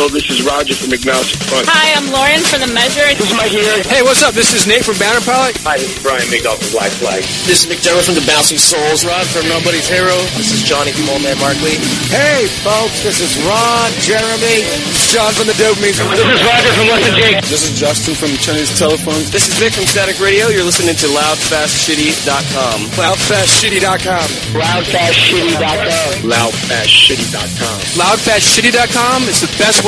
Hello, this is Roger from Agnostic Front. Hi, I'm Lauren from The Measure. This is Mike here. Hey, what's up? This is Nate from Banner Pilot. Hi, this is Brian Migdol from Black Flag. This is McDermott from The Bouncing Souls. Rod from Nobody's Hero. This is Johnny from Old Man Markley. Hey, folks, this is Ron, Jeremy, John from The Dopamine. This is Roger from Western Jake. This is Justin from Chinese Telephones. This is Vic from Static Radio. You're listening to LoudFastShitty.com. LoudFastShitty.com. LoudFastShitty.com. LoudFastShitty.com. LoudFastShitty.com. It's the best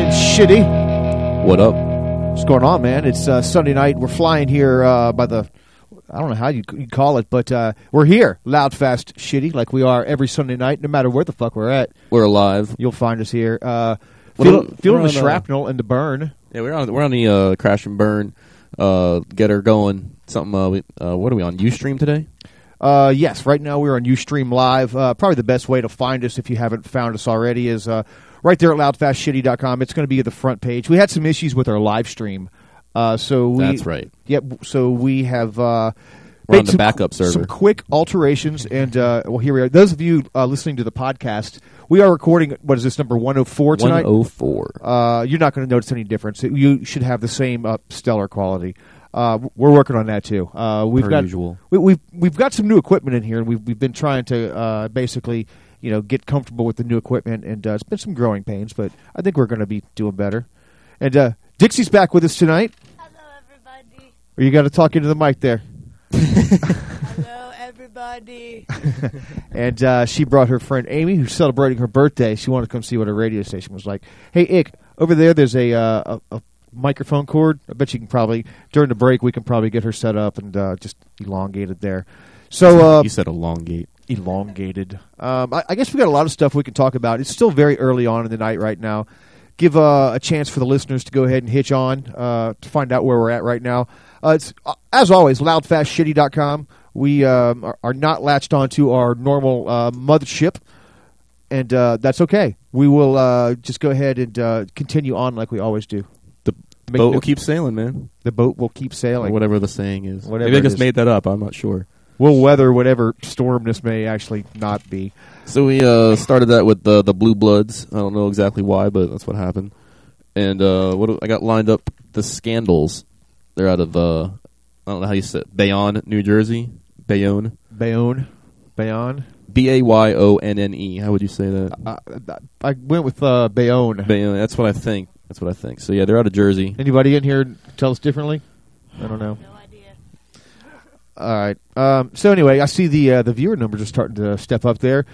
And shitty. What up? What's going on, man? It's uh, Sunday night. We're flying here uh, by the, I don't know how you, you call it, but uh, we're here, loud, fast, shitty, like we are every Sunday night, no matter where the fuck we're at. We're alive. You'll find us here. Uh, feel, feeling the shrapnel and the burn. Yeah, we're on we're on the uh, crash and burn. Uh, get her going. Something. Uh, we, uh, what are we on? UStream today? Uh, yes, right now we're on Ustream Live. Uh, probably the best way to find us if you haven't found us already is uh, right there at loudfastshitty.com. It's going to be at the front page. We had some issues with our live stream. Uh, so we, That's right. Yep. So we have uh, We're on made the some, backup server. Some quick alterations, and uh, well, here we are. Those of you uh, listening to the podcast, we are recording. What is this number one hundred four tonight? One oh four. Uh, you're not going to notice any difference. You should have the same uh, stellar quality. Uh, we're working on that too. Uh, we've Per got usual. We, we've we've got some new equipment in here, and we've we've been trying to uh, basically you know get comfortable with the new equipment, and uh, it's been some growing pains, but I think we're going to be doing better. And uh, Dixie's back with us tonight. Hello, everybody. Or you got to talk into the mic there. Hello, everybody. and uh, she brought her friend Amy, who's celebrating her birthday. She wanted to come see what her radio station was like. Hey, Ick, over there, there's a, uh, a, a microphone cord. I bet you can probably during the break we can probably get her set up and uh, just elongated there. So uh, you said elongate. Elongated. Um, I, I guess we got a lot of stuff we can talk about. It's still very early on in the night right now. Give uh, a chance for the listeners to go ahead and hitch on uh, to find out where we're at right now. Uh, it's uh, as always loudfastshitty.com. We um, are, are not latched onto our normal uh, mothership, and uh, that's okay. We will uh, just go ahead and uh, continue on like we always do. The Make boat no- will keep sailing, man. The boat will keep Or sailing. whatever the saying is. Whatever Maybe I just is. made that up. I'm not sure. We'll weather whatever storm this may actually not be. So we uh, started that with the the Blue Bloods. I don't know exactly why, but that's what happened. And uh, what do- I got lined up the Scandals. They're out of uh, I don't know how you say it, Bayonne, New Jersey. Bayonne, Bayonne, Bayonne. B A Y O N N E. How would you say that? Uh, I went with uh, Bayonne. Bayonne. That's what I think. That's what I think. So yeah, they're out of Jersey. Anybody in here tell us differently? I don't know. All right. Um, so anyway, I see the uh, the viewer numbers are starting to step up there.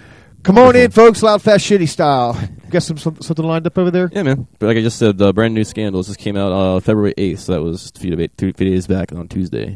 Come on in, folks. Loud, fast, shitty style. Got some, some something lined up over there? Yeah, man. But like I just said, the brand new Scandals just came out uh, February 8th, so that was a few, few days back on Tuesday.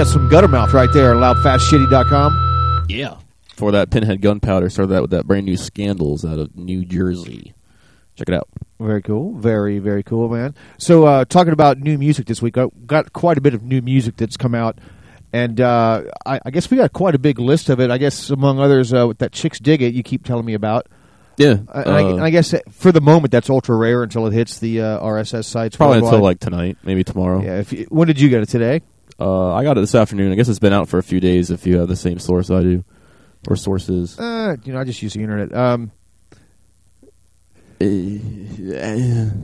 Yeah, some Guttermouth right there. Loudfastshitty.com. Yeah. For that Pinhead Gunpowder, started that with that brand new Scandals out of New Jersey. Check it out. Very cool. Very, very cool, man. So, uh, talking about new music this week, I got quite a bit of new music that's come out. And uh, I, I guess we got quite a big list of it. I guess among others, uh, with that Chixdiggit you keep telling me about. Yeah. I, and I, uh, and I guess for the moment that's ultra rare until it hits the uh, RSS sites. probably worldwide. until like tonight, maybe tomorrow. Yeah. If you, when did you get it today? Uh, I got it this afternoon. I guess it's been out for a few days if you have the same source I do. Or sources. Uh, you know, I just use the internet. Um,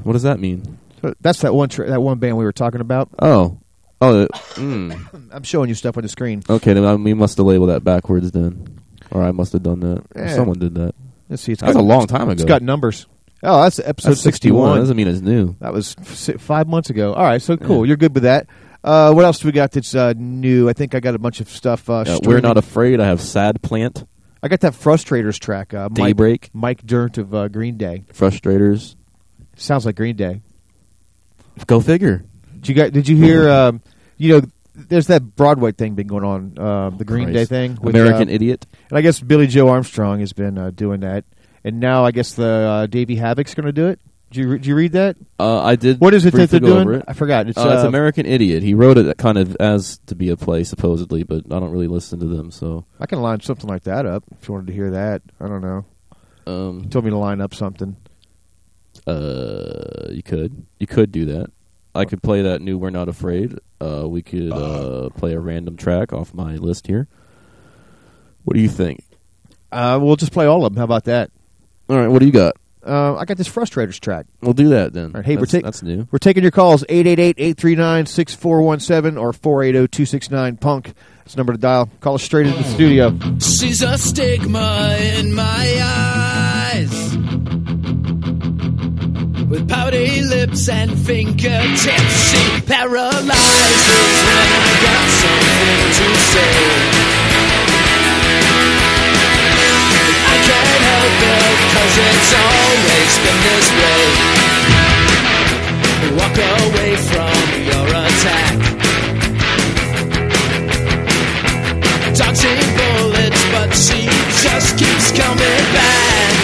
what does that mean? that's that one that one band we were talking about. Oh. Oh, uh, mm. I'm showing you stuff on the screen. okay. Then I- we must have labeled that backwards then, or I must have done that. Yeah. someone did that. Let's see. It's That was a long time ago. It's got numbers. Oh, that's episode That's 61. 61. Doesn't mean it's new. That was f- five months ago. All right, so cool. You're good with that. Uh, what else do we got that's uh, new? I think I got a bunch of stuff. Uh, we're not afraid. I have Sad Plant, I got that Frustrators track. Uh, Mike, Daybreak, Mike Dirnt of uh, Green Day. Frustrators. Sounds like Green Day. Go figure. Did you got? Did you hear? Um, you know, there's that Broadway thing been going on. Uh, the Green Christ. Day thing. with, American uh, Idiot. And I guess Billie Joe Armstrong has been uh, doing that. And now I guess the uh, Davey Havok's going to do it. Did you, did you read that? Uh, I did. What is it that they're doing? it. I forgot. It's, uh, it's uh, American Idiot. He wrote it kind of as to be a play, supposedly, but I don't really listen to them. So, I can line something like that up if you wanted to hear that. I don't know. um, He told me to line up something. uh, you could, you could do that. I could play that new "We're Not Afraid." Uh, we could uh, play a random track off my list here. What do you think? Uh, we'll just play all of them. How about that? All right, what do you got? Uh, I got this Frustrators track. We'll do that then. All right, hey, we're that's, take- that's new. We're taking your calls 888-839-6417 or 480-269-PUNK. That's the number to dial. Call us straight into the studio. She's a stigma in my eyes. With pouty lips and fingertips, she paralyzes when I got something to say. Can't help it, cause it's always been this way. Walk away from your attack. dodging bullets, but she just keeps coming back.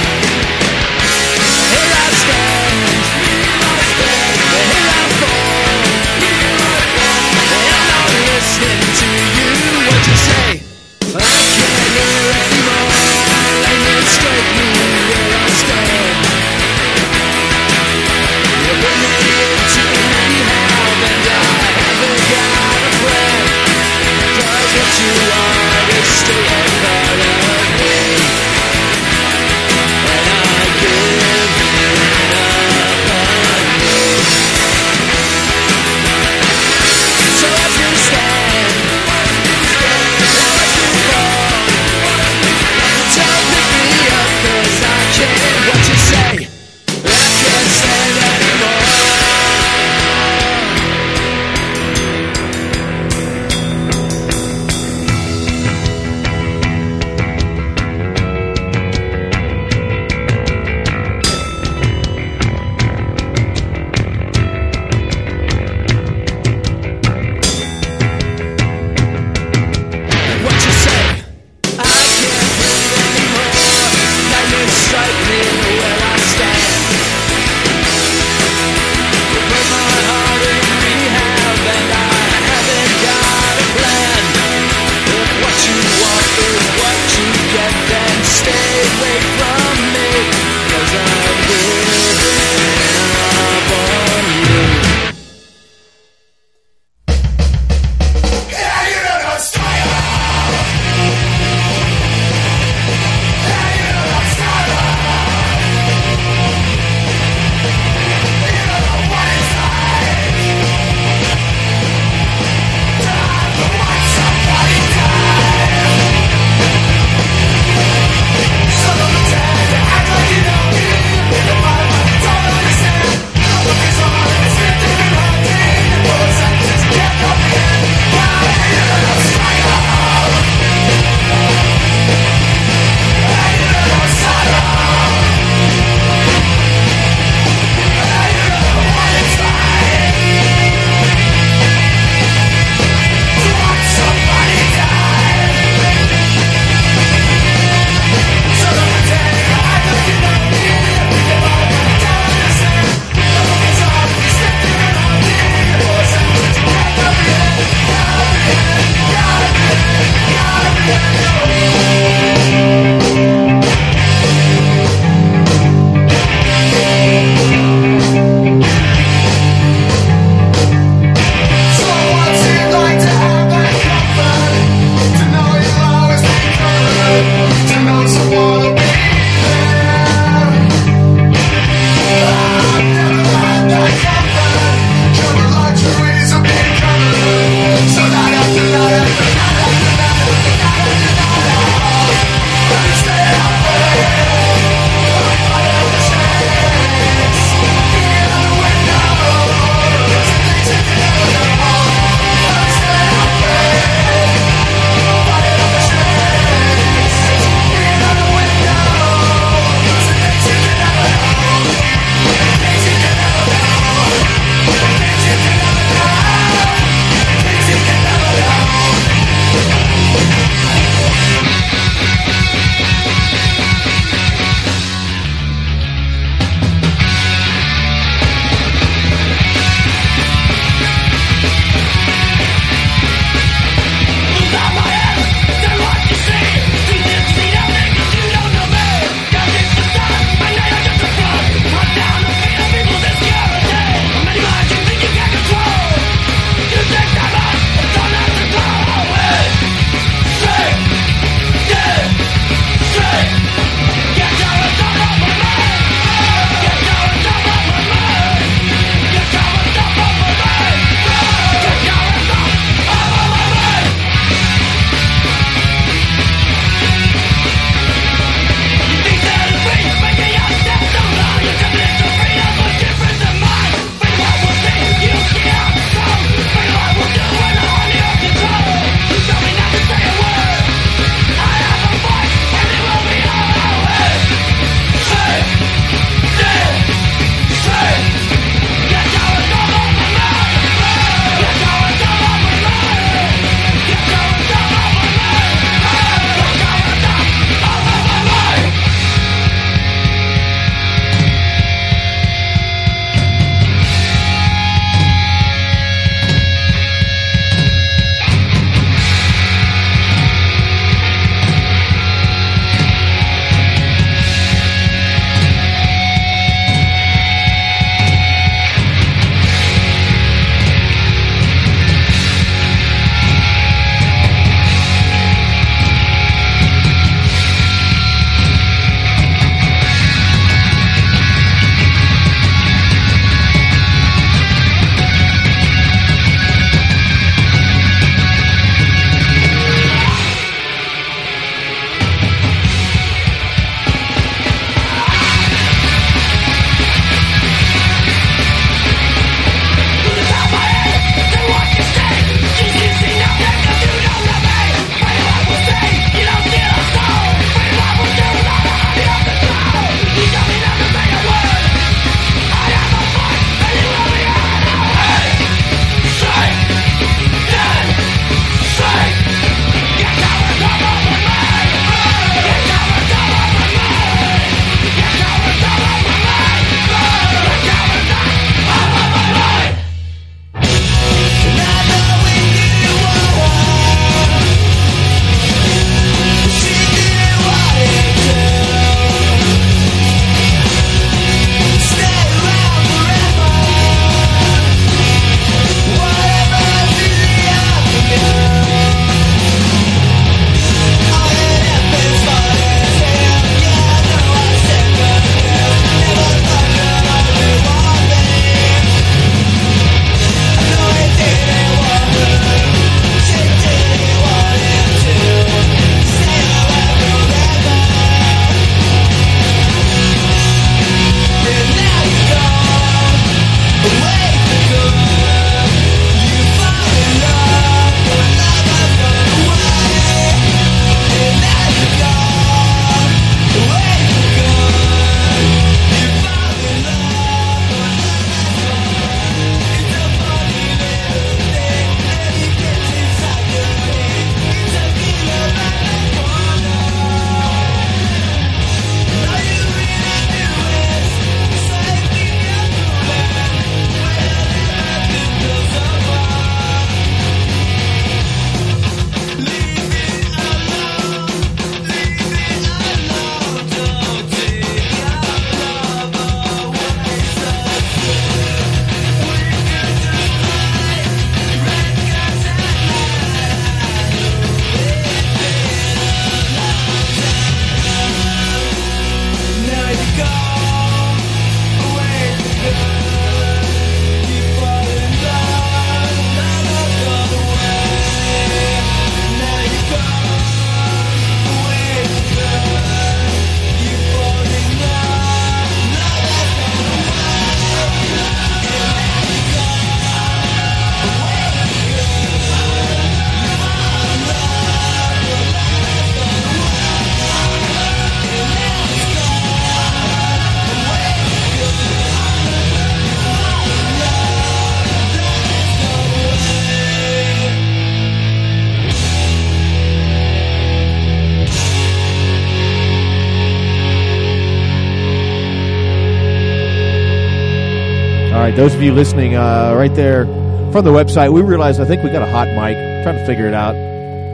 Right, those of you listening, uh, right there from the website, we realized I think we got a hot mic. Trying to figure it out.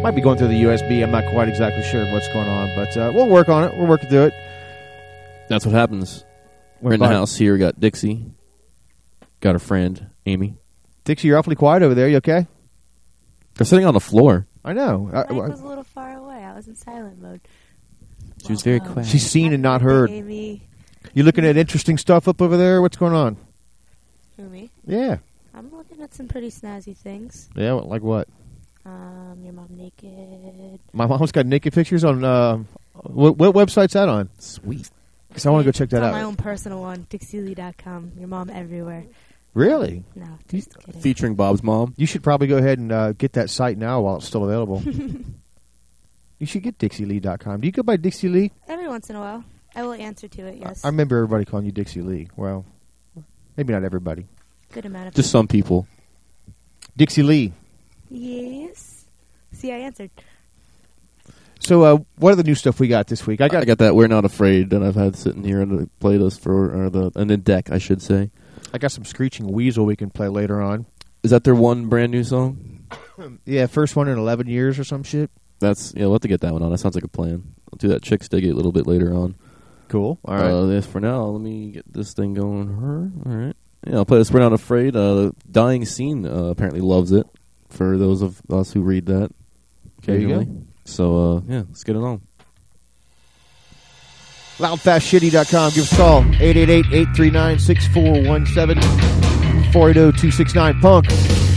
Might be going through the USB. I'm not quite exactly sure what's going on, but uh, we'll work on it. We're working through it. That's what happens. We're in the house here. We got Dixie. Got her friend, Amy. Dixie, you're awfully quiet over there. You okay? They're sitting on the floor. I know. I- Mike was a little far away. I was in silent mode. She was very quiet. She's seen and not heard. Amy. You looking at interesting stuff up over there? What's going on? Who, me? Yeah. I'm looking at some pretty snazzy things. Yeah, like what? Um, your mom naked. My mom's got naked pictures on. Uh, what, what website's that on? Sweet. Because I want to go check that out. my own personal one, DixieLee.com. Your mom everywhere. Really? No, just kidding. Featuring Bob's mom. You should probably go ahead and uh, get that site now while it's still available. you should get DixieLee.com. Do you go by Dixie Lee? Every once in a while, I will answer to it. Yes, I remember everybody calling you Dixie Lee. Well, maybe not everybody. good amount of Just some people. Dixie Lee. Yes. See, I answered. So, uh, what are the new stuff we got this week? I I got, got, that. We're not afraid that I've had sitting here on the playlist for or the and the deck, I should say. I got some Screeching Weasel we can play later on. Is that their one brand new song? Yeah, first one in 11 years or some shit. That's yeah. We'll have to get that one on. That sounds like a plan. I'll do that Chixdiggit a little bit later on. Cool. All right. Uh, yes, for now, let me get this thing going. Her, all right. Yeah, I'll play this. We're not afraid. Uh, Dying Scene uh, apparently loves it. For those of us who read that, There you go. occasionally. So uh, yeah, let's get it on. Loudfastshitty.com. Give us a call. 888-839-6417. 480-269-PUNK.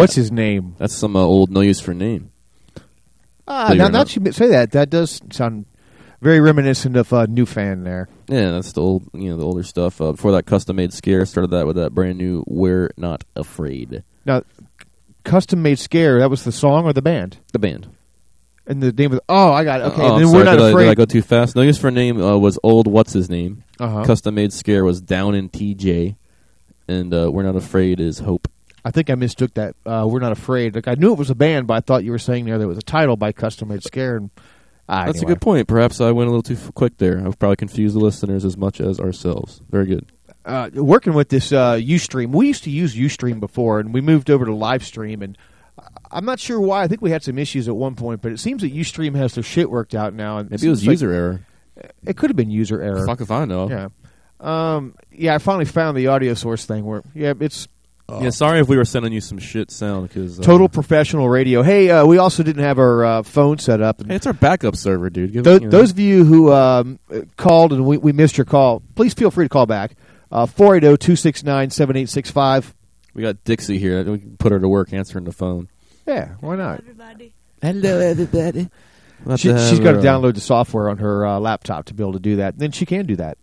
What's his name? That's some uh, old no use for name. Ah, Believe now, now not. that you say that, that does sound very reminiscent of uh, New Fan there. Yeah, that's the old, you know, the older stuff. Uh, before that, custom made scare started that with that brand new "We're Not Afraid." Now, Custom Made Scare, that was the song or the band? The band. And the name of oh, I got it. Okay, Oh, I'm then sorry, we're not did I, did I go too fast? No use for name uh, was old. What's his name? Uh-huh. Custom made scare was down in TJ, and uh, we're not afraid is hope. I think I mistook that. Uh, we're not afraid. Like I knew it was a band, but I thought you were saying there there was a title by Custom Made Scare. And ah, That's anyway. a good point. Perhaps I went a little too f- quick there. I've probably confused the listeners as much as ourselves. Very good. uh, working with this uh, UStream. We used to use UStream before, and we moved over to Livestream. And I- I'm not sure why. I think we had some issues at one point, but it seems that UStream has their shit worked out now. And Maybe it was seems like- user error. It could have been user error. Fuck if I know. Yeah. Um, yeah, I finally found the audio source thing where yeah, it's Yeah, sorry if we were sending you some shit sound because uh, total professional radio. Hey, uh, we also didn't have our uh, phone set up. And Hey, it's our backup server, dude. Give, Those, know. of you who um, uh, called and we, we missed your call, please feel free to call back. Uh, 480-269-7865. we got Dixie here. We can put her to work answering the phone. Yeah, why not? Everybody. Hello, everybody. She, she's got to download the software on her uh, laptop to be able to do that. Then she can do that.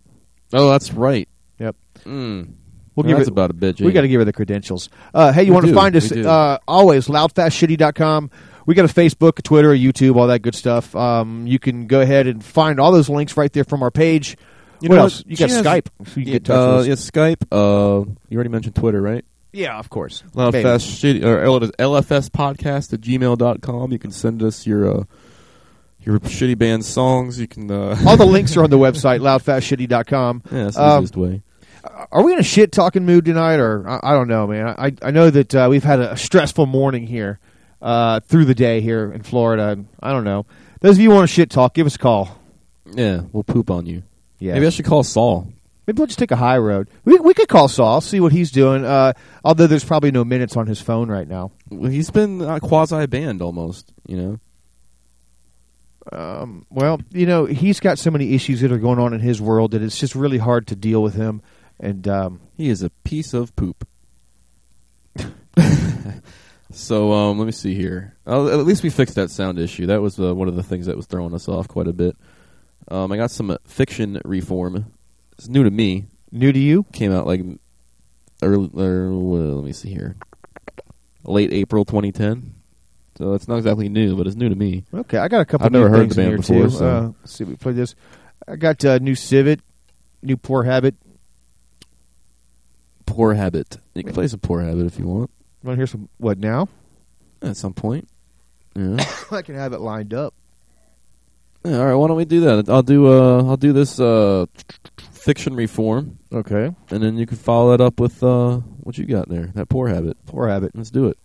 Oh, that's right. Yep. Mm. We'll give that's her, about a bitch. We got to give her the credentials. Uh, hey, you want to find us uh, always loudfastshitty.com. We got a Facebook, a Twitter, a YouTube, all that good stuff. Um, you can go ahead and find all those links right there from our page. You what know else? You got has- Skype. So you get uh, yeah, Skype. Uh, you already mentioned Twitter, right? Yeah, of course. Loud Baby. Fast Shitty or LFS podcast at gmail.com. You can send us your uh, your shitty band songs. You can uh, All the links are on the website, loudfastshitty.com. yeah, that's the Um, easiest way. Are we in a shit talking mood tonight, or I, I don't know, man? I I know that uh, we've had a stressful morning here uh, through the day here in Florida. I don't know. Those of you who want to shit talk, give us a call. Yeah, we'll poop on you. Yeah, Maybe I should call Saul. Maybe we'll just take a high road. We we could call Saul, see what he's doing. Uh, although there's probably no minutes on his phone right now. Well, he's been uh, quasi banned almost. You know. Um, well, you know, he's got so many issues that are going on in his world that it's just really hard to deal with him. And um, He is a piece of poop. so um, let me see here. Oh, at least we fixed that sound issue. That was uh, one of the things that was throwing us off quite a bit. Um, I got some uh, fiction reform. It's new to me. new to you? Came out like early. Or, well, let me see here. Late April 2010. So it's not exactly new, but it's new to me. Okay, I got a couple. I've new never heard things the band before, too. so- Uh, let's see, if we play this. I got uh, new Civet, new Poor Habit. Poor habit. You can play some poor habit if you want Want to hear some? What now? at some point. Yeah. I can have it lined up. Yeah, all right, why don't we do that? I'll do uh I'll do this uh fiction reform Okay, and then you can follow that up with uh what you got there. That poor habit. Poor Habit. Let's do it.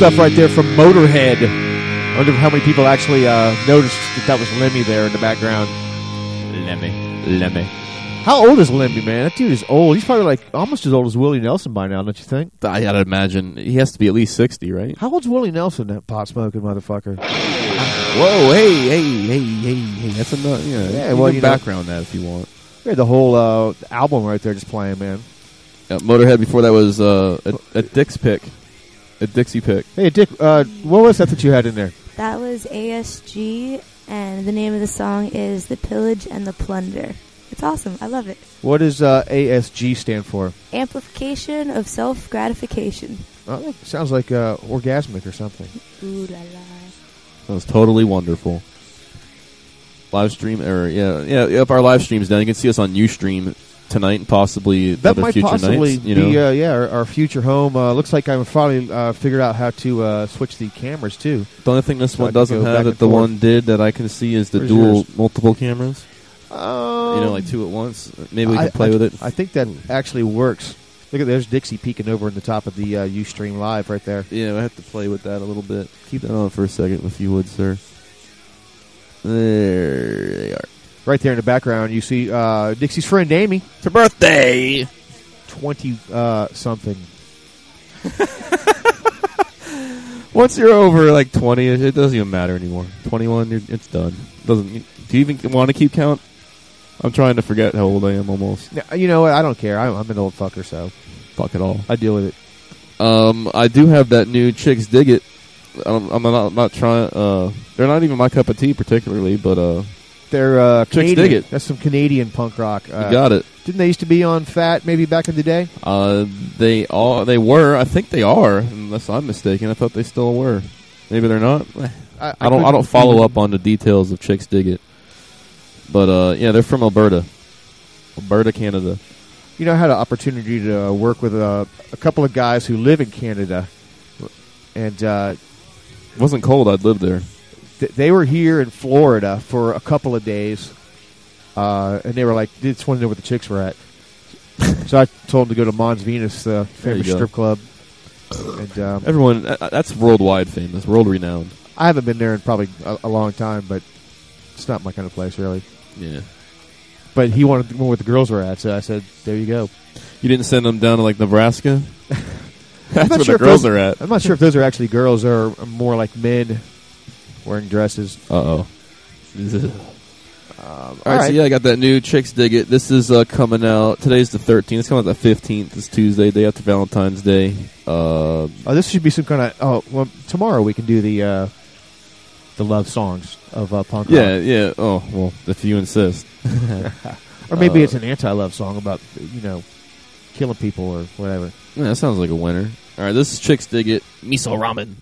Stuff right there from Motorhead. I wonder how many people actually uh, noticed that that was Lemmy there in the background. Lemmy. Lemmy. How old is Lemmy, man? That dude is old. He's probably like almost as old as Willie Nelson by now, don't you think? I gotta imagine he has to be at least sixty, right? How old's Willie Nelson, that pot smoking motherfucker? Whoa, hey, hey, hey, hey, hey. That's enough. Yeah, Yeah, you well, can you know- background that if you want. We had the whole uh, album right there just playing, man. Uh, Motorhead before that was uh, a, a Dick's pick, a Dixie pick. Hey, Dick, uh, what was that that you had in there? That was ASG, and the name of the song is "The Pillage and the Plunder." It's awesome. I love it. What does uh, ASG stand for? Amplification of self gratification. Oh, that sounds like uh, orgasmic or something. Ooh la la. That was totally wonderful. Live stream, or yeah, yeah. Yep, our live stream's done. You can see us on UStream tonight and possibly That other might future possibly nights. You be, know, uh, yeah, our, our future home. Uh, looks like I've finally uh, figured out how to uh, switch the cameras too. the only thing this so one doesn't have that the forth. one did that I can see is the Where's dual yours? multiple cameras. Um, you know, like two at once. Maybe we I- can play I- with it. I think that actually works. Look at there's Dixie peeking over in the top of the uh, UStream live right there. Yeah, I have to play with that a little bit. Keep that on for a second, if you would, sir. There. Right there in the background, you see uh, Dixie's friend Amy, It's her birthday. twenty uh, something. Once you're over like 20, it doesn't even matter anymore. 21, it's done. Doesn't. Do you even want to keep count? I'm trying to forget how old I am almost. Now, You know what? I don't care. I'm, I'm an old fucker, so Fuck it all. I deal with it. Um, I do have that new Chixdiggit. I'm, I'm not, not trying. Uh, they're not even my cup of tea particularly, but uh, They're uh, Chicks Canadian. dig it. That's some Canadian punk rock. Uh, you got it. Didn't they used to be on Fat maybe back in the day? Uh, they all They were. I think they are, unless I'm mistaken. I thought they still were. Maybe they're not. I, I don't. I don't follow up on the details of Chixdiggit, but uh, yeah, they're from Alberta, Alberta, Canada. You know, I had an opportunity to uh, work with uh, a couple of guys who live in Canada, and uh, It wasn't cold. I'd lived there. Th- they were here in Florida for a couple of days, uh, and they were like, "They just want to know where the chicks were at." so I told them to go to Mons Venus, the famous strip club. And um, Everyone, uh, that's worldwide famous, world renowned. I haven't been there in probably a, a long time, but it's not my kind of place, really. Yeah. But he wanted to know where the girls were at, so I said, "There you go." You didn't send them down to like Nebraska. that's where sure the girls those- are at. I'm not sure if those are actually girls or more like men wearing dresses. Uh oh. Um, All right, so yeah, I got that new Chixdiggit. This is uh, coming out. Today's the 13th. It's coming out the 15th. It's Tuesday, day after Valentine's Day. Uh, Oh, this should be some kind of. Oh, well, tomorrow we can do the uh, the love songs of uh, punk yeah, rock. yeah. Oh, well, if you insist. or maybe Uh, it's an anti-love song about you know killing people or whatever. Yeah, that sounds like a winner. All right, this is Chixdiggit. Miso Ramen.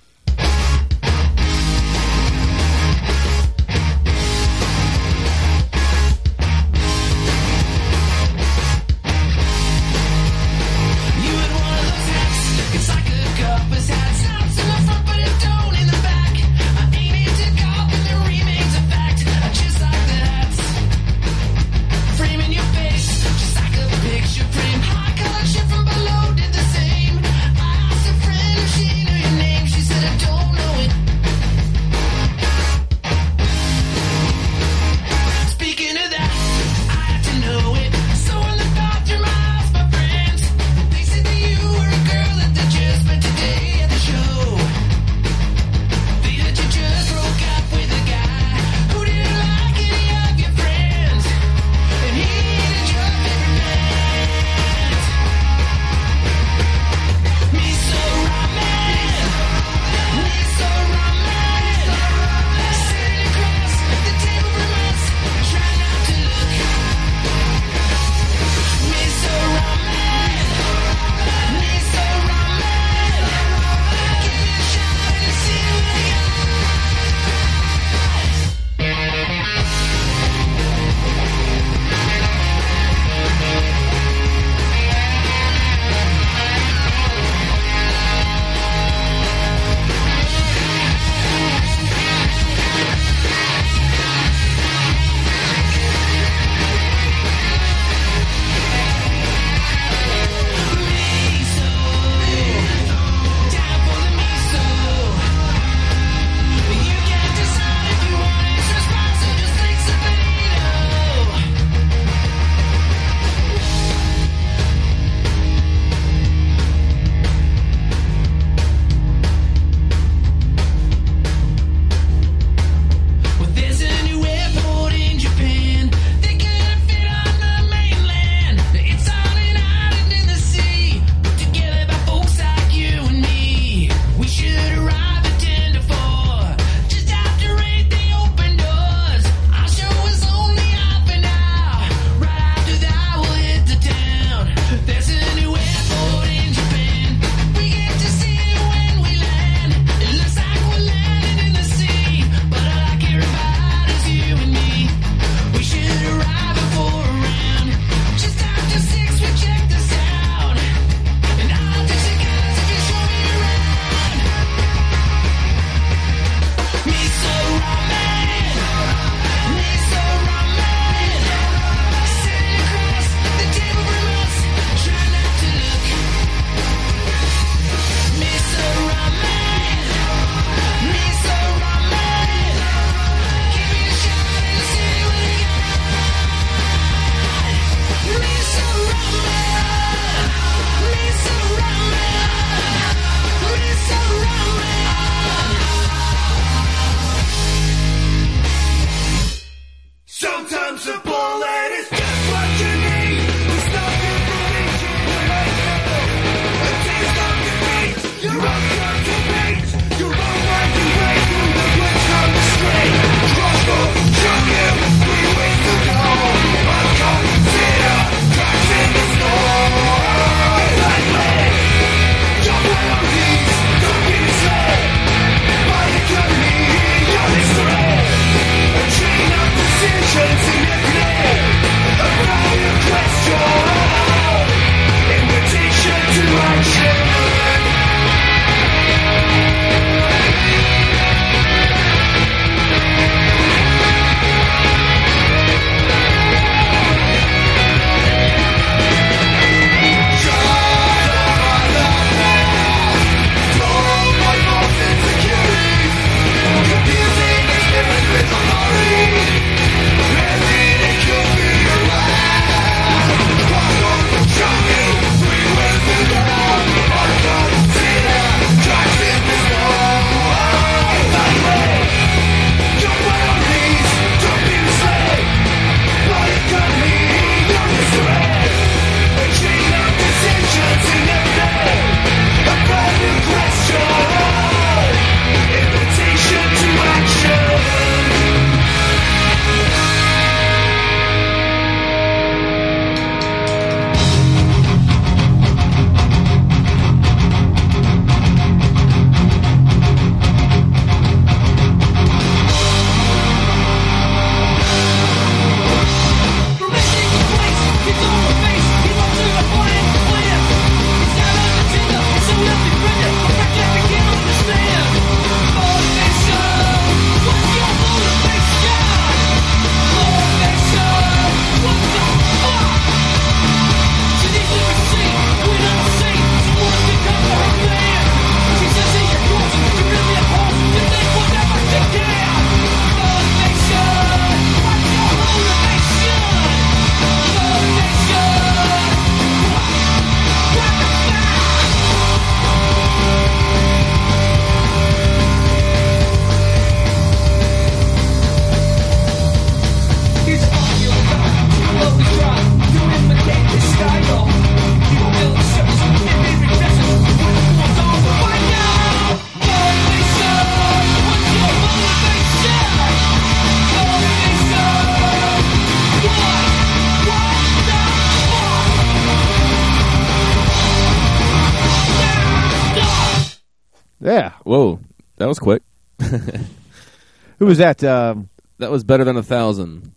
Who was that? Um, That was better than a thousand.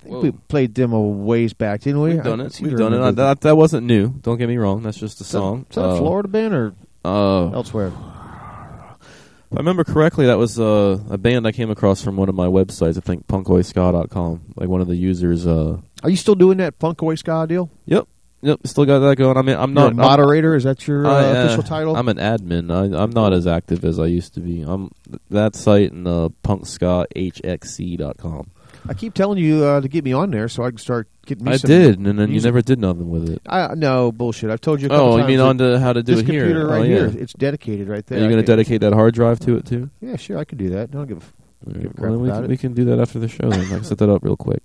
I think we played them a ways back, didn't we? We've done it. We've done it. That, that wasn't new. Don't get me wrong. That's just a song. Is that a Uh, Florida band or Uh, elsewhere? If I remember correctly, that was uh, a band I came across from one of my websites. I think punkoiska.com. Like one of the users. Uh, Are you still doing that Funkaway Ska deal? yep, yep. Still got that going. I mean, I'm You're not a moderator. Is that your uh, uh, official title? I'm an admin. I, I'm not as active as I used to be. I'm that site and uh, punkskahxc.com. I keep telling you uh, to get me on there so I can start getting. Me I did, and then you never did nothing with it. I no bullshit. I've told you. A couple Oh, you mean on to how to do this it here? computer right oh, here. It's dedicated right there. Are you going to dedicate that hard drive to it too? Yeah, sure. I can do that. Don't give a f- give a crap Well, we, can, we can do that after the show. Then I can set that up real quick.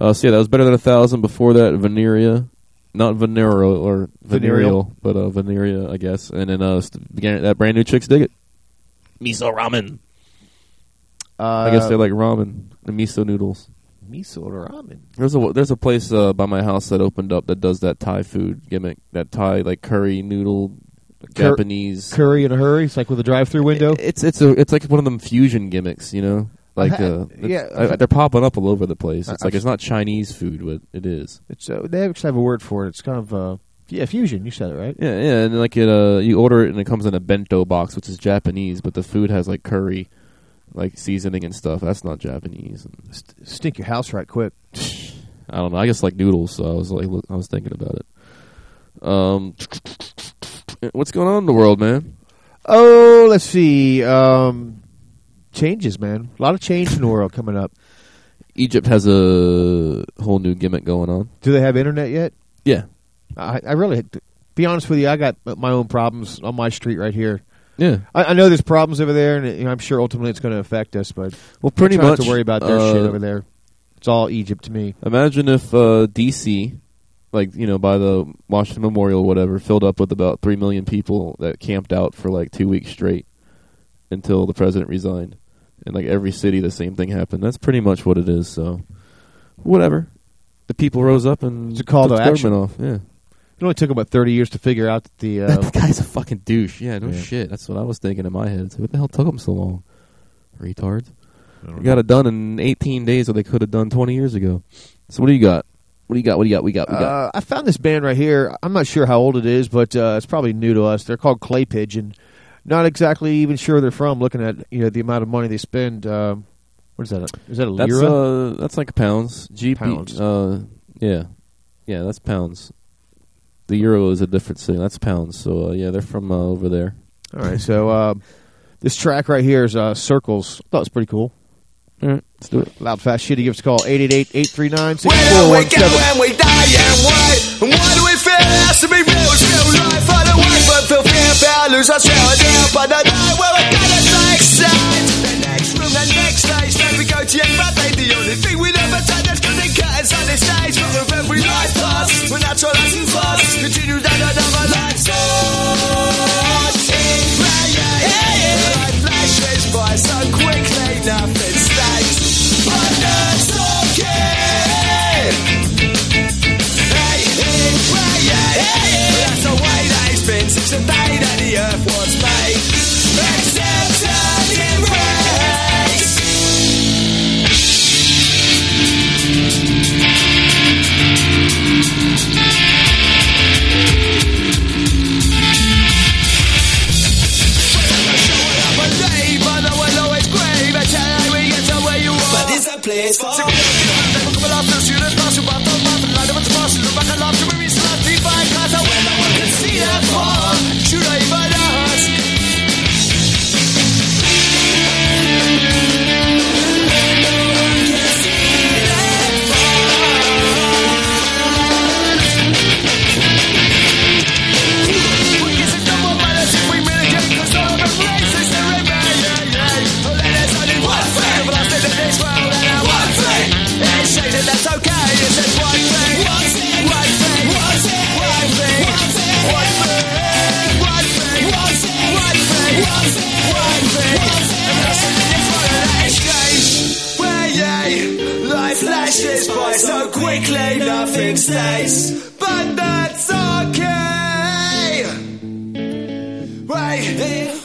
Uh, so yeah, that was better than a thousand. Before that, Veneria, not Venereal or Venereal. Venereal, but uh, Veneria, I guess. And then uh, began that brand new Chixdiggit. Miso ramen. Uh, I guess they like ramen, the miso noodles. miso or ramen. There's a there's a place uh, by my house that opened up that does that Thai food gimmick, that Thai like curry noodle, Cur- Japanese. Curry in a hurry. It's like with a drive-through window. It's it's a it's like one of them fusion gimmicks, you know. Like uh, yeah, it's- I- they're popping up all over the place. It's I- like it's not Chinese food, but it is. It's uh, they actually have a word for it. It's kind of uh, yeah, fusion. You said it right. Yeah, yeah, and like it, uh, you order it and it comes in a bento box, which is Japanese, but the food has like curry, like seasoning and stuff. That's not Japanese. St- stink your house right quick. I don't know. I guess like noodles, so I was like, look, I was thinking about it. Um, what's going on in the world, man? Oh, let's see. Um, changes, man. A lot of change in the world coming up. Egypt has a whole new gimmick going on. Do they have internet yet? Yeah, I, I really, to be honest with you, I got my own problems on my street right here. yeah. I, I know there's problems over there, and you know, I'm sure ultimately it's going to affect us. But Well, pretty I try not much to worry about their uh, shit over there. It's all Egypt to me. Imagine if uh, DC, like you know, by the Washington Memorial, or whatever, filled up with about three million people that camped out for like two weeks straight until the president resigned, and like every city, the same thing happened. That's pretty much what it is. So, whatever. The people rose up and It's a call took to the action. government off. Yeah, It only took about 30 years to figure out that the uh, that guy's a fucking douche. Yeah, no Yeah. shit. That's what I was thinking in my head. So what the hell took them so long? Retards. They got it done in 18 days, what they could have done 20 years ago. So what do you got? What do you got? What do you got? We got. We got. Uh, I found this band right here. I'm not sure how old it is, but uh, it's probably new to us. They're called Clay Pigeon. Not exactly even sure they're from. Looking at you know the amount of money they spend. Um, what is that? Is that a That's lira? uh, that's like pounds. GP, Pounds. Uh, yeah, yeah, that's pounds. The euro is a different thing. That's pounds. So uh, yeah, they're from uh, over there. All right, so uh, this track right here is uh, Circles. I thought it was pretty cool. All right, let's do it. Loud Fast Shitty. Give us a call 888-839-6417. When do we get when we die and why? And why do we feel it has to be lose our share down. But the night where we're gonna take sight. The next room, the next stage, then we go to but they the only thing we never touch is cutting curtains on the stage. But with every life pass, we're natural in fast. Continue down another life. It's possible. Flashes by so quickly, nothing stays. But that's okay. Wait,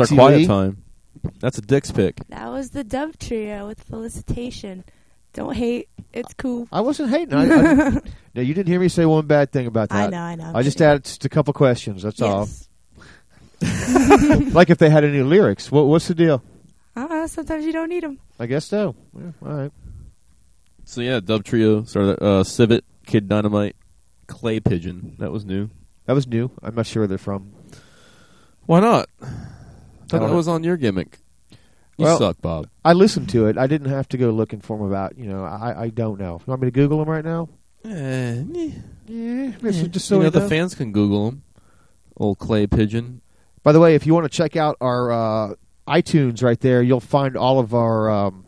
was our, that? That was our Dixie quiet Lee? time. That's a Dick's pick. That was the Dub Trio with Felicitation. Don't hate. It's cool. I wasn't hating. I, I, no, you didn't hear me say one bad thing about that. I know, I know. I just added just a couple questions. That's Yes. all. like if they had any lyrics. What, what's the deal? I don't know. Sometimes you don't need them. I guess so. Yeah, all right. So yeah, Dub Trio started uh, Civet, Kid Dynamite, Clay Pigeon. That was new. That was new. I'm not sure where they're from. Why not? I Thought that was on your gimmick. You Well- suck, Bob. I listened to it. I didn't have to go looking for them about. You know, I I don't know. You want me to Google them right now? Eh, Yeah, just so you know, the know. fans can Google them. Old Clay Pigeon. By the way, if you want to check out our uh, iTunes right there, you'll find all of our um,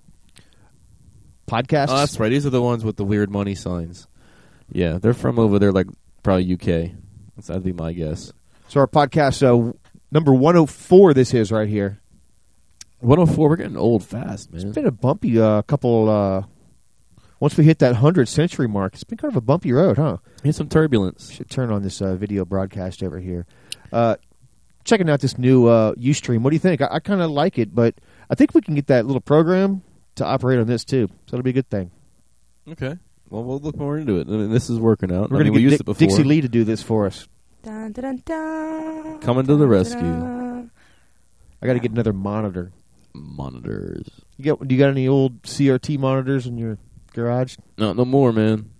podcasts. Oh, that's right. These are the ones with the weird money signs. Yeah, they're from over there, like probably UK. That's, that'd be my guess. So our podcast uh, number 104 this is right here. 104. We're getting old fast, man. It's been a bumpy uh, couple uh, once we hit that 100th century mark. It's been kind of a bumpy road, huh? Hit some turbulence. Should turn on this uh, video broadcast over here. Uh, checking out this new uh, Ustream. What do you think? I, I kind of like it, but I think we can get that little program to operate on this too. So it'll be a good thing. Okay. Well, we'll look more into it. I mean, this is working out. We're going mean, to get Dixie Lee to do this for us. Dun, dun, dun, dun, Coming to the rescue. dun. I got to get another monitor. Monitors. You got? Do you got any old CRT monitors in your garage? No, no more, man.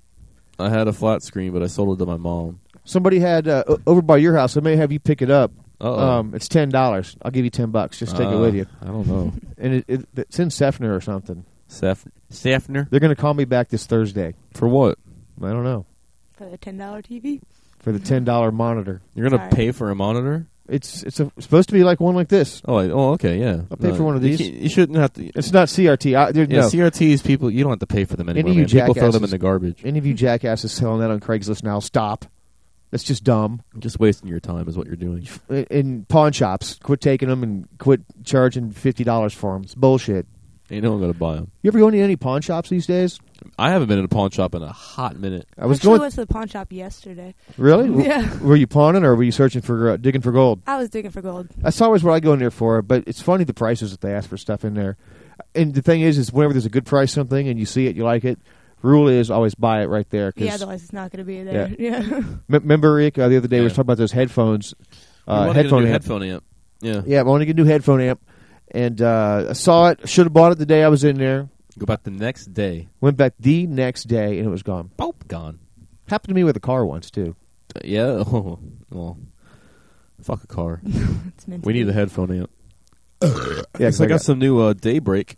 I had a flat screen, but I sold it to my mom. Somebody had uh, over by your house. I may have you pick it up. Uh-oh. Um, it's ten dollars. I'll give you ten bucks. Just take it Uh, with you. I don't know. And it, it, it's in Seffner or something. Saf- Safner? They're going to call me back this Thursday. For what? I don't know For the $10 TV? For the ten dollar monitor. You're going to Sorry. pay for a monitor? It's it's, a, it's supposed to be like one like this. Oh, I, oh, okay, yeah. I'll pay for one of these. can't- You, shouldn't have to. It's not CRT. I, there, Yeah, no. CRTs people you don't have to pay for them Any anymore. of you man. People throw them in the garbage. Any of you jackasses selling that on Craigslist now? Stop. That's just dumb. Just wasting your time is what you're doing. In- In pawn shops, quit taking them and quit charging fifty dollars for them. It's bullshit. Ain't no one going to buy them. You ever go into any pawn shops these days? I haven't been in a pawn shop in a hot minute. I was Actually going. went to the pawn shop yesterday. Really? Yeah. Were you pawning or were you searching for uh, digging for gold? I was digging for gold. That's always what I go in there for. But it's funny the prices that they ask for stuff in there. And the thing is, is whenever there's a good price something and you see it, you like it. Rule is always buy it right there. 'cause- Yeah, otherwise it's not going to be there. Yeah. M- remember Rick uh, the other day we Yeah. was talking about those headphones. Uh, wanna get a headphone new amp. headphone amp. Yeah. Yeah, I want to get a new headphone amp. And uh, I saw it. Should have bought it the day I was in there. Go back the next day. Went back the next day and it was gone. Boop, gone. Happened to me with a car once too. Uh, yeah. Oh, well, fuck a car. It's meant to we need be. a headphone amp. Yeah, Yeah, 'cause I got some new uh, Daybreak.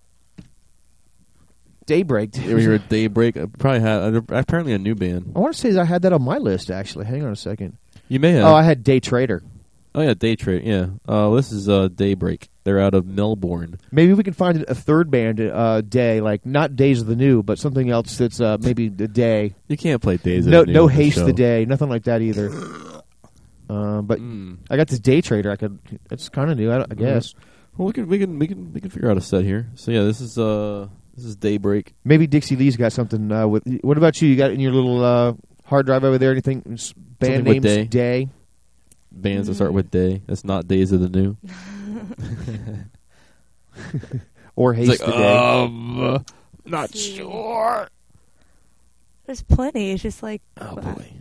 Daybreak. You ever hear of Daybreak? I probably had. uh, Apparently a new band. I want to say that I had that on my list actually. Hang on a second. You may have. Oh, I had Day Trader. oh yeah, Day Trade. Yeah. Uh, this is uh, Daybreak. They're out of Melbourne. Maybe we can find a third band uh, day, like not Days of the New, but something else that's uh, maybe the day. You can't play Days. no, of the New no on the haste the day, nothing like that either. Uh, but Mm. I got this Day Trader. I could. It's kind of new, I, I guess. Well, we can we can we can we can figure out a set here. So yeah, this is uh this is Daybreak. Maybe Dixie Lee's got something uh, with. What about you? You got in your little uh, hard drive over there anything? Band Something names? Day. Bands that start with Day. That's not Days of the New. or Haste It's like, the Day. um, not See. sure. There's plenty. It's just like. Oh boy.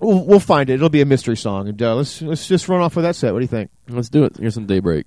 We'll, we'll find it. It'll be a mystery song, and uh, let's let's just run off with that set. What do you think? Let's do it. Here's some Daybreak.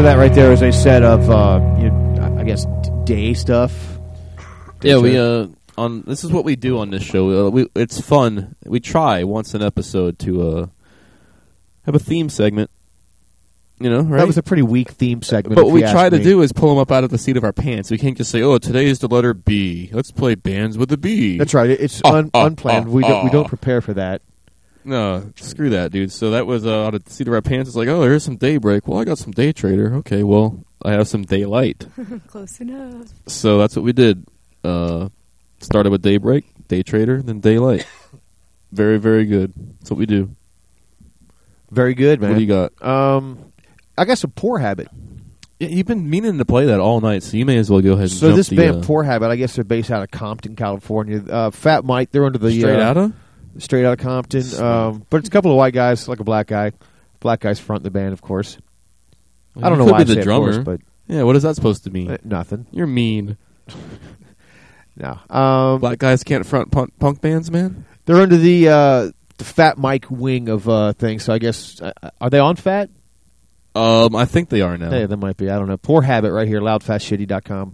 So that right there is a set of, uh, you know, I guess, day stuff. Yeah, we uh on this is what we do on this show. Uh, we it's fun. We try once an episode to uh have a theme segment. You know, right? That was a pretty weak theme segment. but what we try to me. do is pull them up out of the seat of our pants. We can't just say, "Oh, today is the letter B. Let's play bands with a B." That's right. It's Ah, un- ah, unplanned. ah, we don't we don't prepare for that. No, screw that, dude. So that was uh, out of the seat of our pants. It's like, oh, here's some Daybreak. Well, I got some Day Trader. Okay, well, I have some Daylight. Close enough. so that's what we did. Uh, started with Daybreak, Day Trader, then Daylight. very, very good. That's what we do. Very good, man. What do you got? Um, I got some poor habit. Yeah, you've been meaning to play that all night, so you may as well go ahead and So jump this the, band, uh, Poor Habit, I guess they're based out of Compton, California. Uh, Fat Mike, they're under the straight uh, outta? Straight out of Compton. Um, but it's a couple of white guys, like a black guy. Black guys front the band, of course. I don't know why the drummer, course, but yeah, what is that supposed to mean? uh, nothing. You're mean. No. Um, Black guys can't front punk, punk bands, man. they're under the uh, the Fat Mike wing of uh, things. So I guess uh, are they on Fat? Um, I think they are now. Hey, they might be. I don't know. Poor Habit right here. Loudfastshitty.com.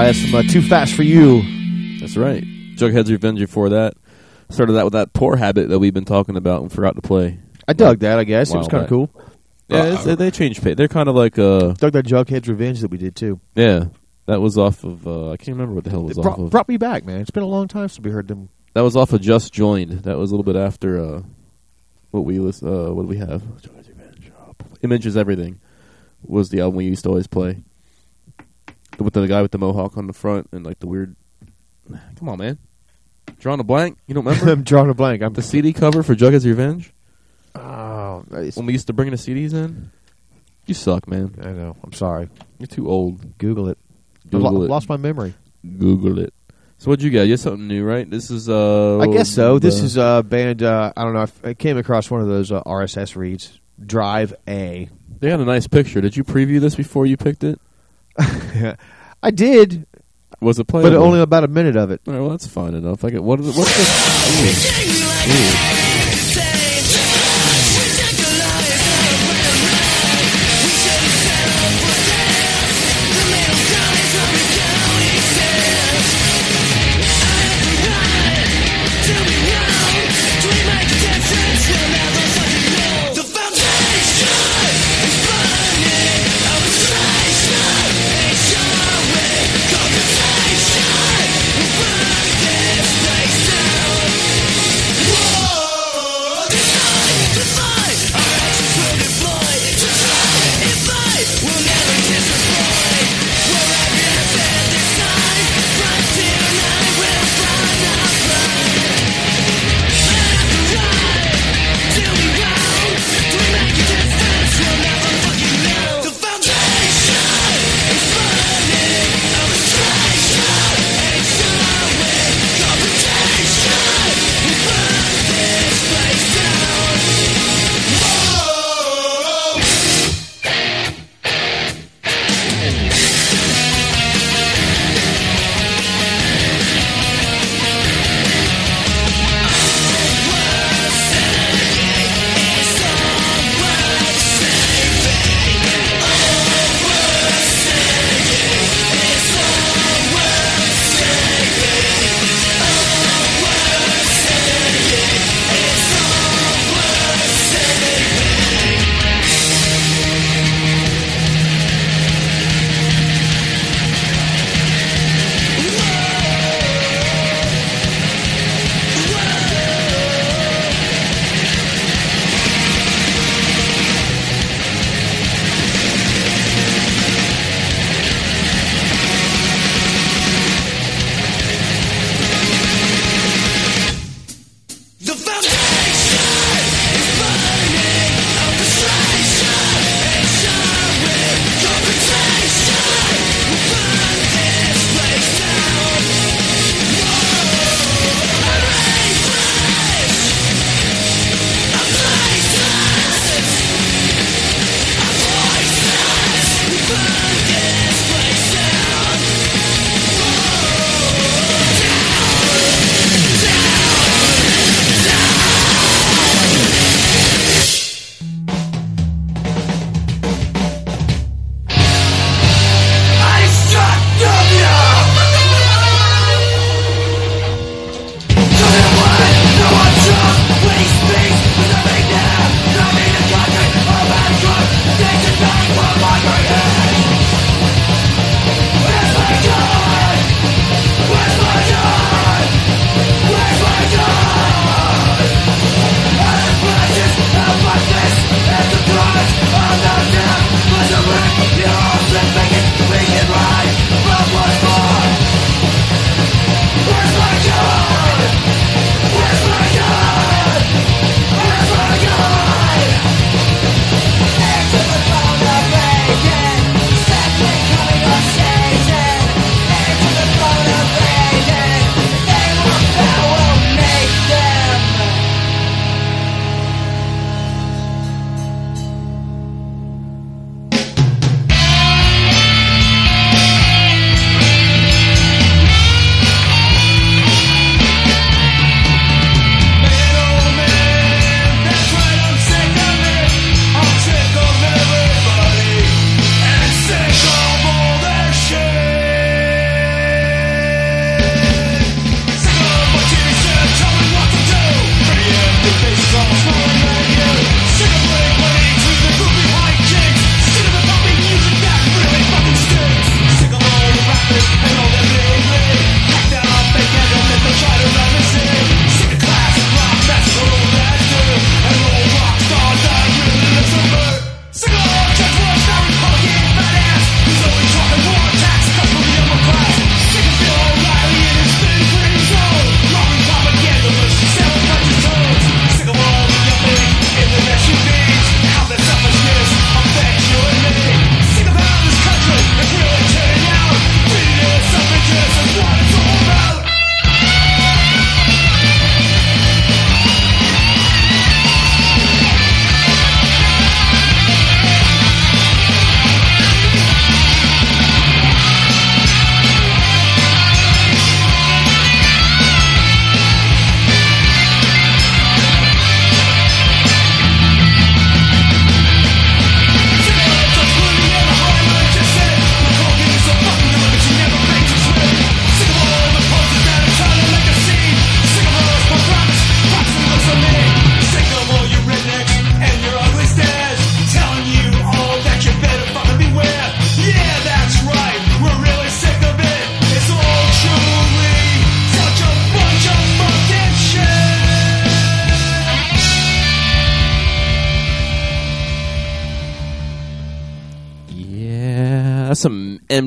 I have some uh, Too Fast for You. That's right. Jughead's Revenge before that. Started that with that poor habit that we've been talking about and forgot to play. I dug that, I guess. it was kind of cool. Yeah, Uh, it's, they- changed pace. They're kind of like uh Dug that Jughead's Revenge that we did, too. yeah. That was off of uh I can't remember what the hell it was It off brought, of. brought me back, man. It's been a long time since we heard them. That was off of Just Joined. That was a little bit after uh what we list uh what do we have? Jughead's Revenge. Image Is Everything was the album we used to always play. With the guy with the mohawk on the front and like the weird Come on, man. Drawing a blank? You don't remember? I'm drawing a blank. I'm the CD cover for Jughead's Revenge? Oh, it's- When we used to bring the CDs in? You suck, man. I know. I'm sorry. You're too old. Google it. Google lo- it. lost my memory. Google it. So what'd you get? You had something new, right? This is uh I guess so. This is a band. Uh, I don't know. I came across one of those uh, RSS reads. Drive A. They had a nice picture. Did you preview this before you picked it? I did, Was it but only about a minute of it. All right, well, that's fine enough. I get what is it? What's the?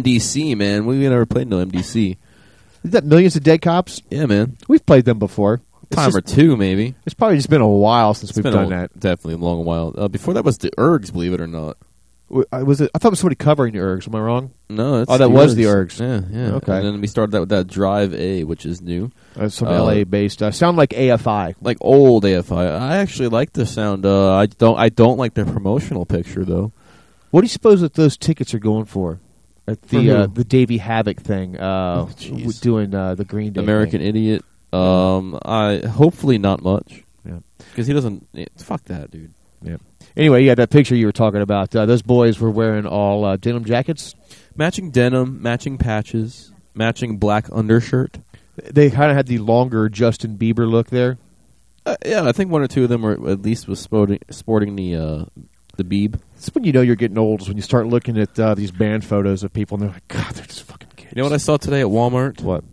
MDC, man. we've never played no MDC. Is that Millions of Dead Cops? Yeah, man. We've played them before. It's Time just- or two, maybe. It's probably just been a while since It's we've done a, that. Definitely a long while. Uh, before that was the Ergs, believe it or not. I was it, I thought it was somebody covering the Ergs. Am I wrong? No, it's Oh, that the was the Ergs. Yeah, yeah. Okay. And then we started out with that Drive A, which is new. Uh, some Uh, LA based. Uh, sound like AFI. Like old AFI. I actually like the sound. Uh, I don't. I don't like their promotional picture though. What do you suppose that those tickets are going for? At the uh, the Davey Havok thing, uh, Oh, doing uh, the Green Day. American thing. Idiot. Um, I hopefully not much. Yeah. Because he doesn't. eh, fuck that, dude. Yeah. Anyway, yeah, that picture you were talking about. Uh, those boys were wearing all uh, denim jackets. Matching denim, matching patches, matching black undershirt. They kind of had the longer Justin Bieber look there. Uh, yeah, I think one or two of them were at least was sporting sporting the uh, the beeb. It's when you know you're getting old is when you start looking at uh, these band photos of people and they're like, God, they're just fucking kids. You know what I saw today at Walmart? What?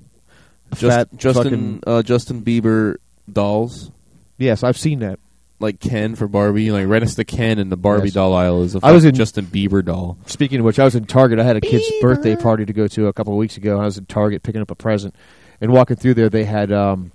Just, Fat Justin uh, Justin Bieber dolls, Yes, I've seen that. like Ken for Barbie. Like right next to Ken in the Barbie Yes. doll aisle is a I was in- Justin Bieber doll. Speaking of which, I was in Target. I had a kid's birthday party to go to a couple of weeks ago. I was in Target picking up a present, and walking through there, they had um,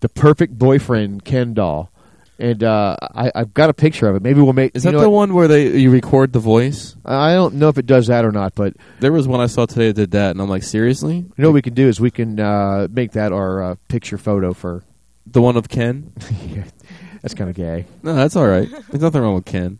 the perfect boyfriend Ken doll, and uh, I, I've got a picture of it. Maybe we'll make. Is that the what? one where they you record the voice? I don't know if it does that or not, but There was one I saw today that did that, and I'm like, seriously? you know what we can do is we can uh, make that our uh, picture photo for. The one of Ken? That's kind of gay. No, that's all right. There's nothing wrong with Ken.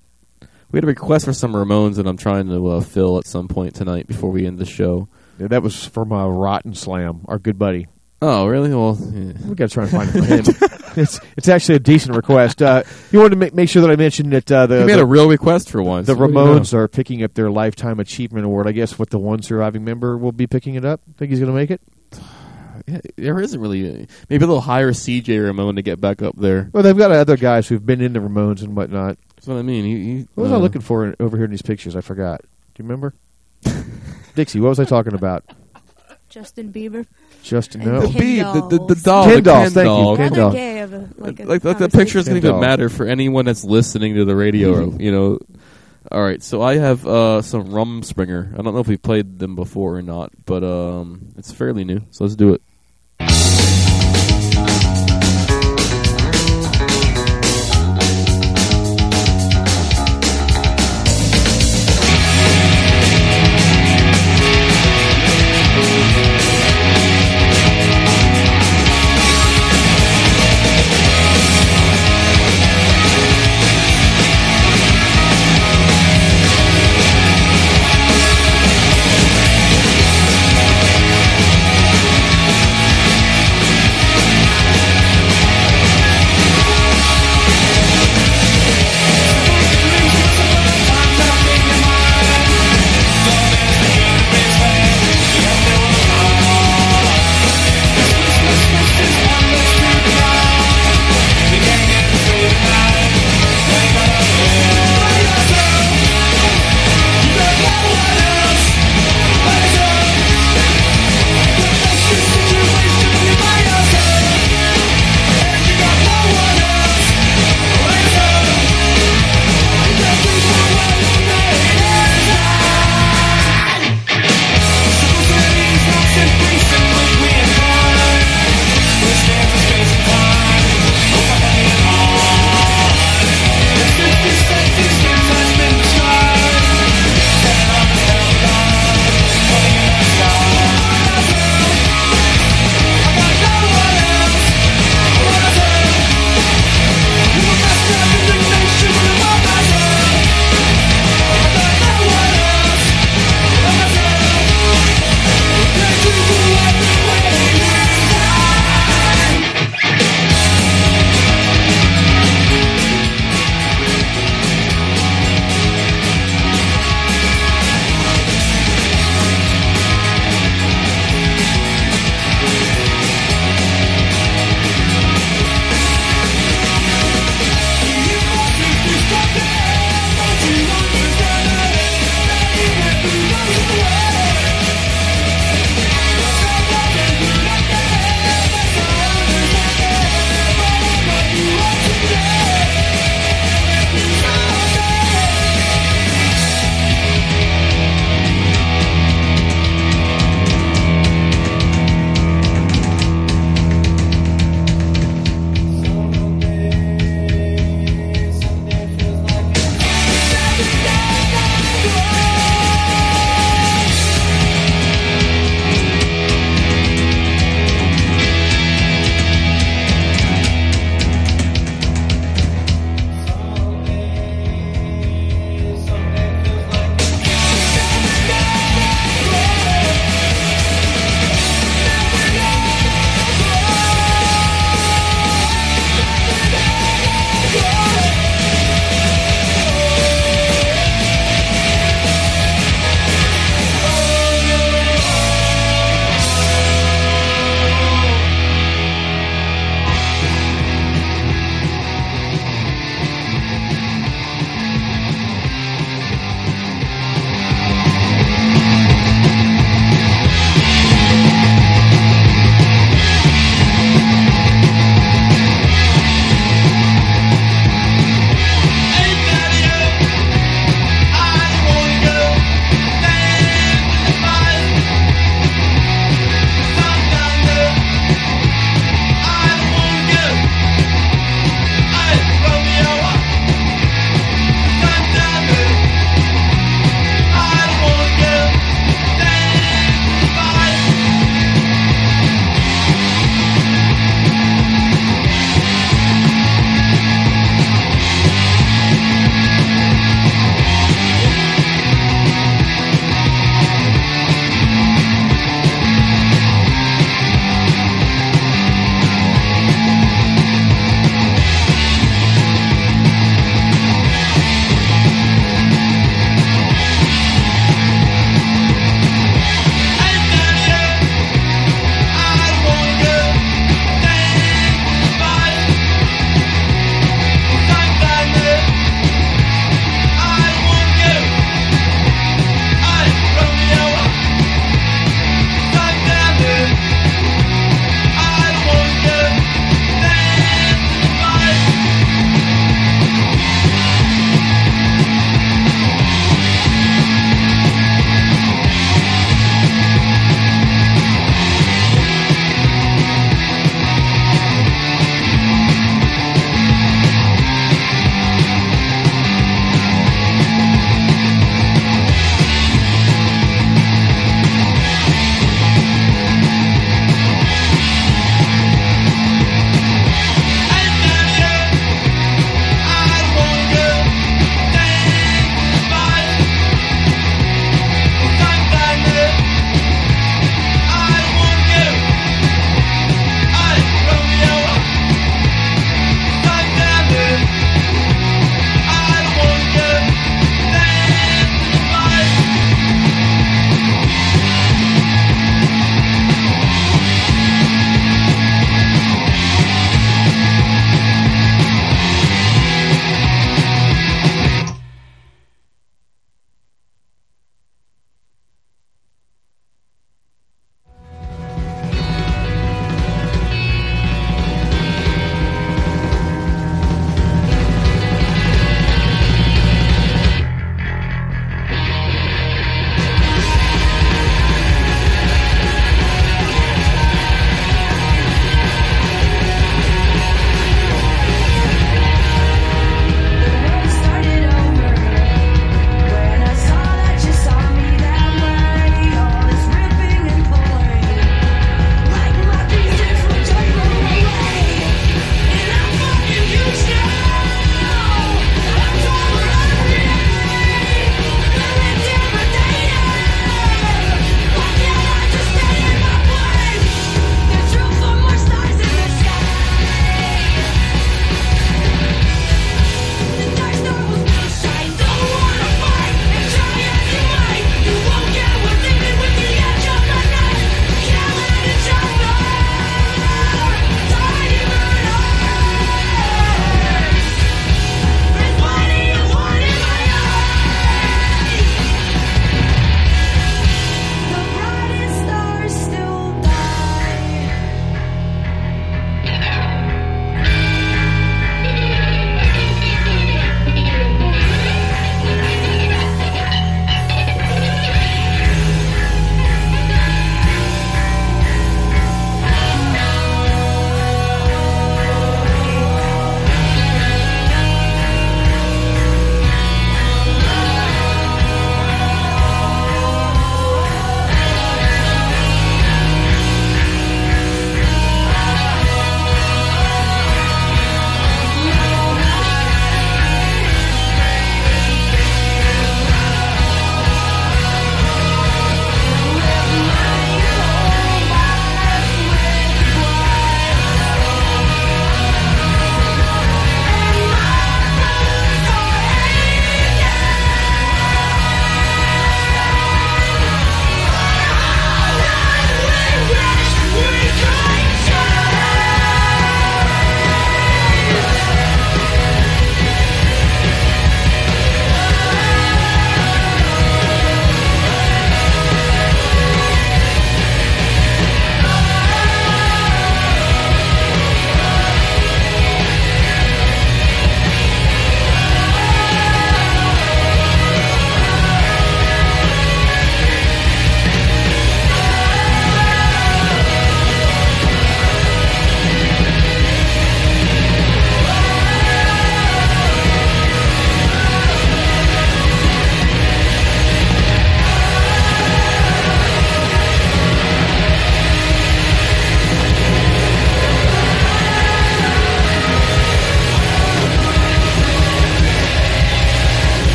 We had a request for some Ramones that I'm trying to uh, fill at some point tonight before we end the show. Yeah, that was from uh, Rotten Slam, our good buddy. Oh, really? Well, yeah. We got to try and find it for him. It's it's actually a decent request. Uh, you wanted to make, make sure that I mentioned that uh, the he made the, a real request for once. the What do you Ramones know? are picking up their lifetime achievement award. I guess what the one surviving member will be picking it up. Think he's going to make it? Yeah, there isn't really. Maybe they'll hire C.J. Ramone to get back up there. Well, they've got other guys who've been in the Ramones and whatnot. That's what I mean. He, he, What was uh, I looking for in, over here in these pictures? I forgot. Do you remember? Dixie, what was I talking about? Justin Bieber. Justin, And no. The Ken bee, the, the, the dolls. doll, Ken the dolls, Ken thank you, doll. Ken Rather doll. gay of a, like, a like, like the conversation. pictures Ken don't even doll. matter for anyone that's listening to the radio. or, you know. All right, so I have uh, some Rumspringer. I don't know if we played them before or not, but um, it's fairly new. So let's do it.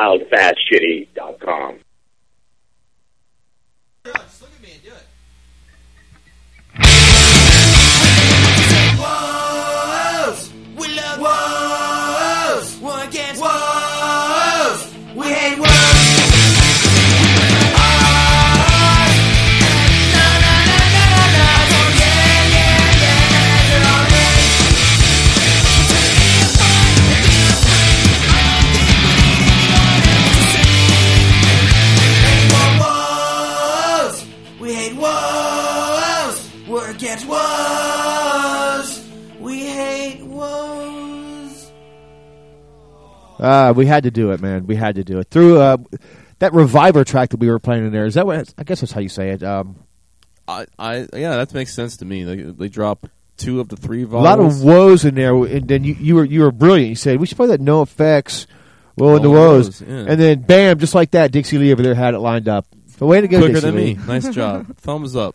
You're listening Uh, we had to do it, man. We had to do it through uh, that reviver track that we were playing in there. Is that what? I guess that's how you say it. Um, I, I yeah, that makes sense to me. They, they drop two of the three volumes. a lot of woes in there, and then you, you were you were brilliant. You said we should play that no effects, woe and the woes, woes, yeah. and then bam, just like that, Dixie Lee over there had it lined up. So way to go, quicker Dixie than Lee. me. Nice job. Thumbs up.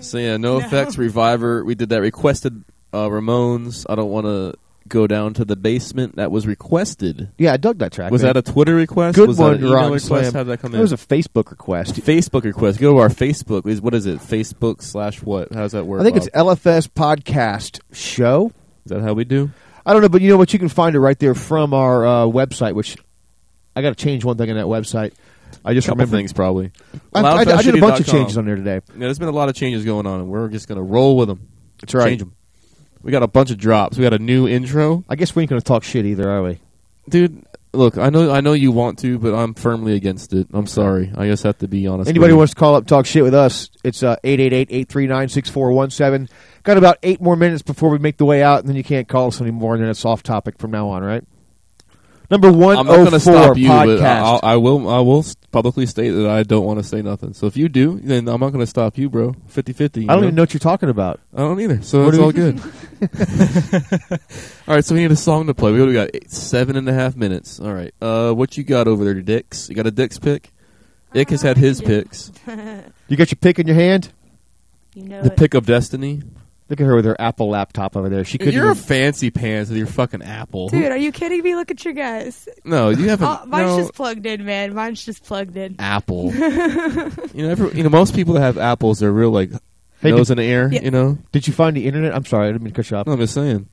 So yeah, no, effects. Reviver. We did that. Requested uh, Ramones. I don't want to go down to the basement. That was requested. Yeah, I dug that track. Was man. that a Twitter request? Good was one, that an email request? Slam. How did that come in? was a Facebook request. Facebook request. Go to our Facebook. Is what is it? Facebook slash what? How does that work? I think Bob? it's LFS Podcast Show. Is that how we do? I don't know, but you know what? You can find it right there from our uh, website. Which I got to change one thing on that website. I just remember things probably. I, I, I did a bunch of changes on there today. Yeah, there's been a lot of changes going on, and we're just going to roll with them. That's right. Change them. We got a bunch of drops. We got a new intro. I guess we ain't going to talk shit either, are we? Dude, look, I know I know you want to, but I'm firmly against it. I'm sorry. I just have to be honest. Anybody wants to call up talk shit with us, it's uh, 888-839-6417. Got about eight more minutes before we make the way out, and then you can't call us anymore, and then it's off topic from now on, right? Number one, I'm not going to 104 stop you, but podcast. I'll, I will. I will publicly state that I don't want to say nothing. So if you do, then I'm not going to stop you, bro. 50-50. I don't even know what you're talking about. I don't either. So What it's do all good. all right, so we need a song to play. We only got eight, seven and a half minutes. All right, uh, what you got over there, Dix? You got a Dix pick? Ick has had his picks. You got your pick in your hand? You know The it. pick of destiny. Look at her with her Apple laptop over there. She couldn't You're a fancy pants with your fucking Apple. Dude, are you kidding me? Look at your guys. No, you haven't. Oh, mine's no, just plugged in, man. Mine's just plugged in. Apple. you know, every, you know, most people that have apples, they're real like Hey, nose did- in the air. Yeah. You know, Did you find the internet? I'm sorry, I didn't mean to cut you off. no, I'm just saying.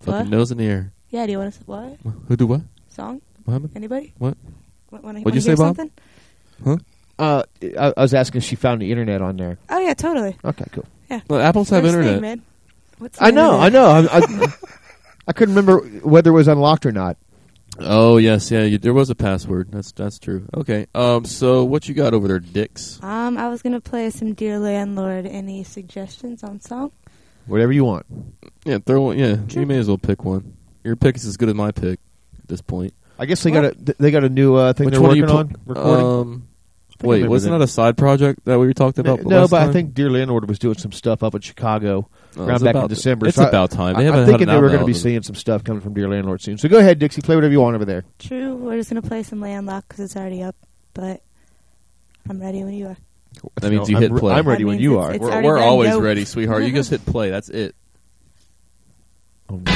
Fucking What? nose in the air. Yeah, do you want to what Who do what? song? What? Anybody? What? What, wanna, What'd you wanna say, hear Bob? Something? Uh, I, I was asking if she found the internet on there. Oh yeah, totally. Okay, cool. Well, apples have First internet. Thing. What's I know, I know. I, I, I couldn't remember whether it was unlocked or not. Oh yes, yeah. You, there was a password. That's that's true. Okay. Um. So what you got over there, Dix? Um, I was gonna play some Dear Landlord. Any suggestions on song? Whatever you want. Yeah, throw one. Yeah, you may as well pick one. Your pick is as good as my pick at this point. I guess they got a they got a new uh, thing Which they're one are you working on recording. Um. I Wait, wasn't that. that a side project that we were talked about? no, last but I think Dear Landlord was doing some stuff up in Chicago Oh, around back in December. it's So I- about time. They I, haven't I'm thinking an they were going to be seeing some stuff coming from Dear Landlord soon. So go ahead, Dixie, play whatever you want over there. True. We're just gonna play some Landlocked because it's already up. But I'm ready when you are. That means No, you I'm hit play. I'm ready when you it's- are. it's we're we're always yo. ready, sweetheart. You just hit play. That's it. Oh, no,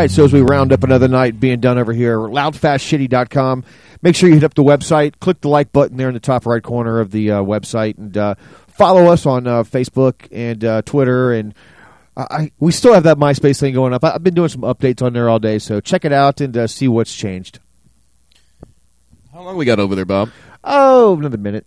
right, so as we round up another night being done over here, loudfastshitty.com. Make sure you hit up the website, click the like button there in the top right corner of the uh, website, and uh, follow us on uh, Facebook and uh, Twitter. And I, I, we still have that MySpace thing going up. I, I've been doing some updates on there all day, so check it out and uh, see what's changed. How long we got over there, Bob? Oh, another minute.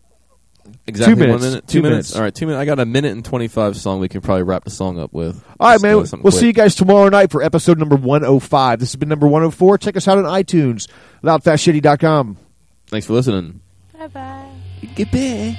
Exactly Two minutes. one minute. Two Two, minutes. minutes. All right, two minutes. I got a minute and twenty-five song. We can probably wrap the song up with. All right, Just man. We'll with something see you guys tomorrow night for episode number 105. This has been number 104. Check us out on iTunes, loudfastshitty.com. Thanks for listening. Bye bye. Goodbye.